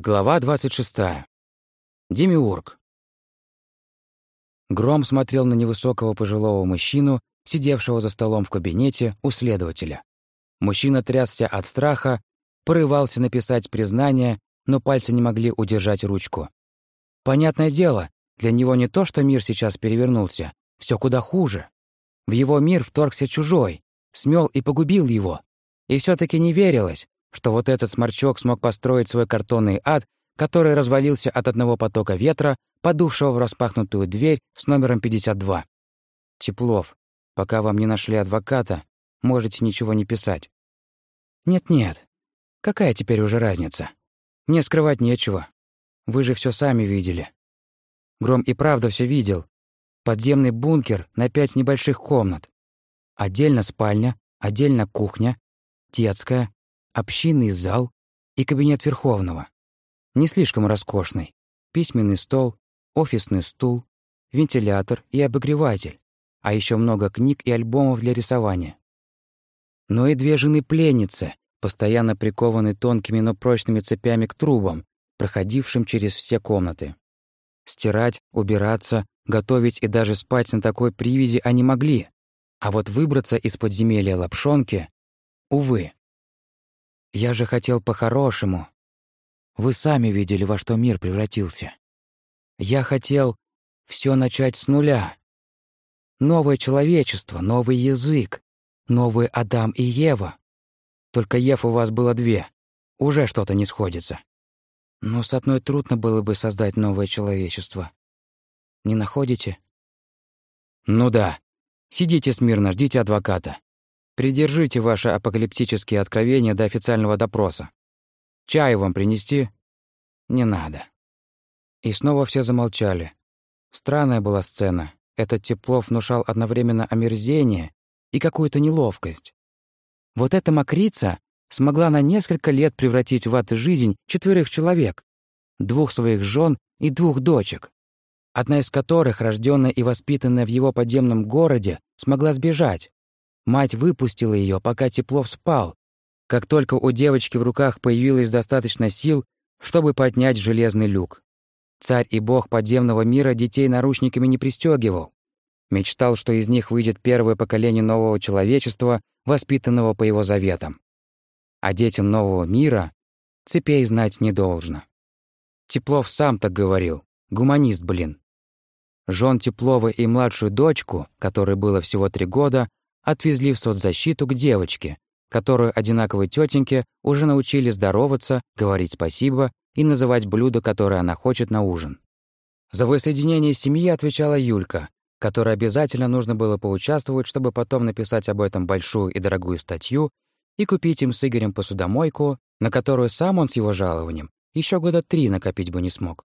Глава 26. Демиург. Гром смотрел на невысокого пожилого мужчину, сидевшего за столом в кабинете у следователя. Мужчина трясся от страха, порывался написать признание, но пальцы не могли удержать ручку. Понятное дело, для него не то, что мир сейчас перевернулся, все куда хуже. В его мир вторгся чужой, смел и погубил его. И все таки не верилось, что вот этот сморчок смог построить свой картонный ад, который развалился от одного потока ветра, подувшего в распахнутую дверь с номером 52. Теплов, пока вам не нашли адвоката, можете ничего не писать. Нет-нет, какая теперь уже разница? Мне скрывать нечего. Вы же все сами видели. Гром и правда все видел. Подземный бункер на пять небольших комнат. Отдельно спальня, отдельно кухня, детская, общинный зал и кабинет Верховного. Не слишком роскошный. Письменный стол, офисный стул, вентилятор и обогреватель, а еще много книг и альбомов для рисования. Но и две жены-пленницы, постоянно прикованы тонкими, но прочными цепями к трубам, проходившим через все комнаты. Стирать, убираться, готовить и даже спать на такой привязи они могли, а вот выбраться из подземелья лапшонки — увы. Я же хотел по-хорошему. Вы сами видели, во что мир превратился. Я хотел все начать с нуля. Новое человечество, новый язык, новый Адам и Ева. Только Ев у вас было две. Уже что-то не сходится. Но с одной трудно было бы создать новое человечество. Не находите? Ну да. Сидите смирно, ждите адвоката. Придержите ваши апокалиптические откровения до официального допроса. Чаю вам принести? Не надо. И снова все замолчали. Странная была сцена. Этот Теплов внушал одновременно омерзение и какую-то неловкость. Вот эта мокрица смогла на несколько лет превратить в ад жизнь четверых человек, двух своих жен и двух дочек, одна из которых, рожденная и воспитанная в его подземном городе, смогла сбежать. Мать выпустила ее, пока Теплов спал. Как только у девочки в руках появилось достаточно сил, чтобы поднять железный люк. Царь и бог подземного мира детей наручниками не пристегивал. Мечтал, что из них выйдет первое поколение нового человечества, воспитанного по его заветам. А детям нового мира цепей знать не должно. Теплов сам так говорил. Гуманист, блин. Жон Теплова и младшую дочку, которой было всего три года, отвезли в соцзащиту к девочке, которую одинаковые тетеньки уже научили здороваться, говорить спасибо и называть блюдо, которое она хочет на ужин. За воссоединение семьи отвечала Юлька, которой обязательно нужно было поучаствовать, чтобы потом написать об этом большую и дорогую статью и купить им с Игорем посудомойку, на которую сам он с его жалованием еще года три накопить бы не смог.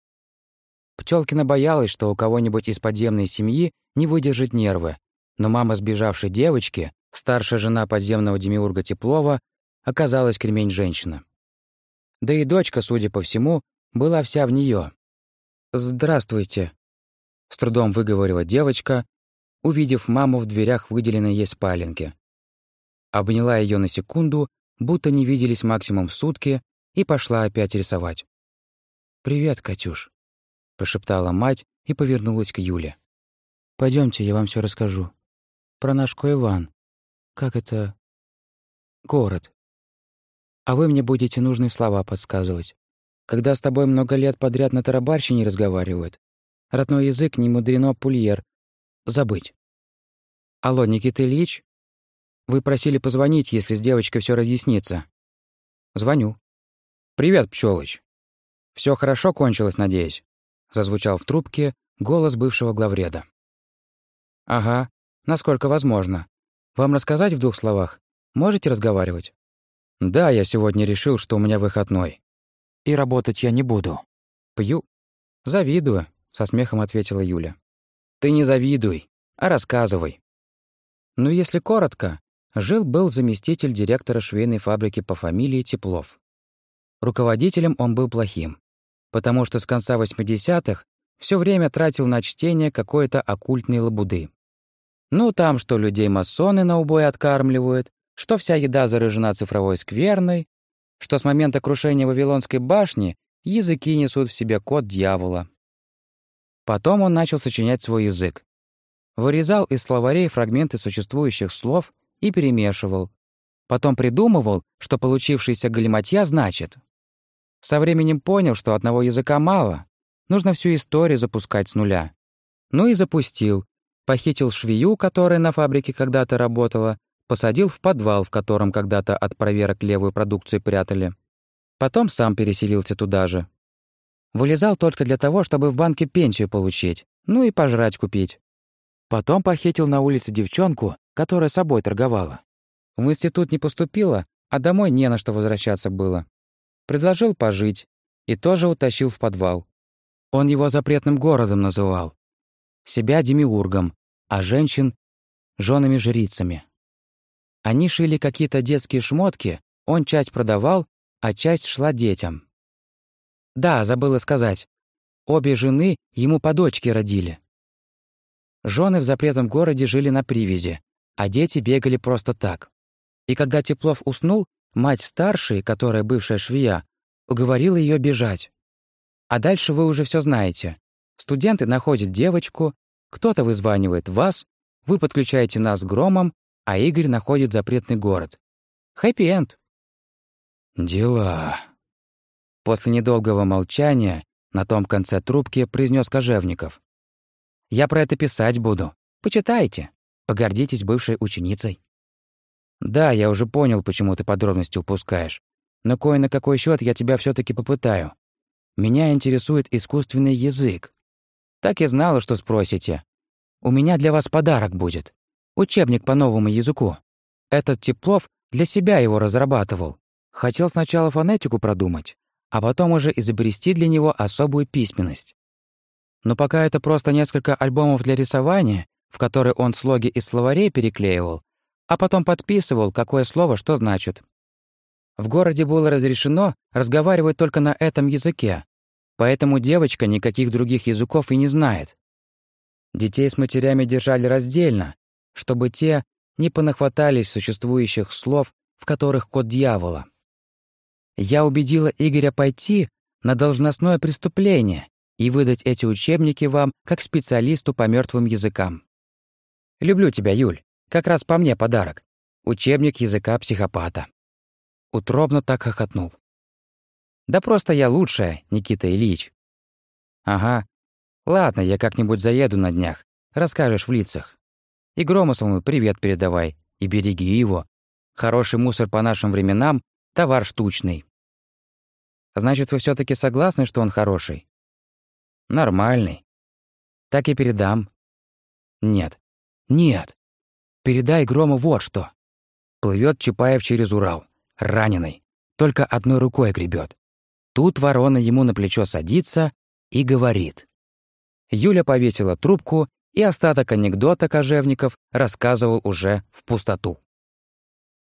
Пчелкина боялась, что у кого-нибудь из подземной семьи не выдержит нервы, но мама сбежавшей девочки, старшая жена подземного демиурга Теплова, оказалась кремень-женщина. Да и дочка, судя по всему, была вся в нее. «Здравствуйте», — с трудом выговорила девочка, увидев маму в дверях выделенной ей спаленки. Обняла ее на секунду, будто не виделись максимум в сутки, и пошла опять рисовать. «Привет, Катюш», — прошептала мать и повернулась к Юле. Пойдемте, я вам все расскажу про наш Коеван. Как это... Город. А вы мне будете нужные слова подсказывать. Когда с тобой много лет подряд на тарабарщине разговаривают, родной язык не мудрено пульер. Забыть. Алло, Никита Ильич? Вы просили позвонить, если с девочкой все разъяснится. Звоню. Привет, Пчелыч. Все хорошо кончилось, надеюсь? Зазвучал в трубке голос бывшего главреда. Ага, насколько возможно. Вам рассказать в двух словах? Можете разговаривать? Да, я сегодня решил, что у меня выходной. И работать я не буду. Пью. Завидую, со смехом ответила Юля. Ты не завидуй, а рассказывай. Ну, если коротко, жил-был заместитель директора швейной фабрики по фамилии Теплов. Руководителем он был плохим, потому что с конца 80-х все время тратил на чтение какой-то оккультной лабуды. Ну, там, что людей масоны на убой откармливают, что вся еда заражена цифровой скверной, что с момента крушения Вавилонской башни Языки несут в себе код дьявола. Потом он начал сочинять свой язык. Вырезал из словарей фрагменты существующих слов и перемешивал. Потом придумывал, что получившийся галиматья значит. Со временем понял, что одного языка мало. Нужно всю историю запускать с нуля. Ну и запустил. Похитил швею, которая на фабрике когда-то работала, посадил в подвал, в котором когда-то от проверок левую продукцию прятали. Потом сам переселился туда же. Вылезал только для того, чтобы в банке пенсию получить, ну и пожрать купить. Потом похитил на улице девчонку, которая собой торговала. В институт не поступила, а домой не на что возвращаться было. Предложил пожить и тоже утащил в подвал. Он его запретным городом называл. Себя демиургом, а женщин — женами жрицами. Они шили какие-то детские шмотки, он часть продавал, а часть шла детям. Да, забыла сказать. Обе жены ему по дочке родили. Жены в запретном городе жили на привязи, а дети бегали просто так. И когда Теплов уснул, мать старшей, которая бывшая швея, уговорила ее бежать. А дальше вы уже все знаете. Студенты находят девочку, кто-то вызванивает вас, вы подключаете нас громом, а Игорь находит запретный город. Хэппи-энд. «Дела». После недолгого молчания на том конце трубки произнес Кожевников. Я про это писать буду. Почитайте. Погордитесь бывшей ученицей. Да, я уже понял, почему ты подробности упускаешь. Но кое на какой счет я тебя все таки попытаю. Меня интересует искусственный язык. Так и знала, что спросите. У меня для вас подарок будет. Учебник по новому языку. Этот Теплов для себя его разрабатывал. Хотел сначала фонетику продумать, а потом уже изобрести для него особую письменность. Но пока это просто несколько альбомов для рисования, в которые он слоги из словарей переклеивал, а потом подписывал, какое слово что значит. В городе было разрешено разговаривать только на этом языке, поэтому девочка никаких других языков и не знает. Детей с матерями держали раздельно, чтобы те не понахватались существующих слов, в которых код дьявола. Я убедила Игоря пойти на должностное преступление и выдать эти учебники вам как специалисту по мертвым языкам. Люблю тебя, Юль. Как раз по мне подарок. Учебник языка психопата. Утробно так хохотнул. Да просто я лучшая, Никита Ильич. Ага. Ладно, я как-нибудь заеду на днях. Расскажешь в лицах. И Громосову привет передавай. И береги его. Хороший мусор по нашим временам — товар штучный. Значит, вы все таки согласны, что он хороший? Нормальный. Так и передам. Нет. Нет. Передай Грому вот что. Плывет Чапаев через Урал. Раненый. Только одной рукой гребет. Тут ворона ему на плечо садится и говорит. Юля повесила трубку, и остаток анекдота Кожевников рассказывал уже в пустоту.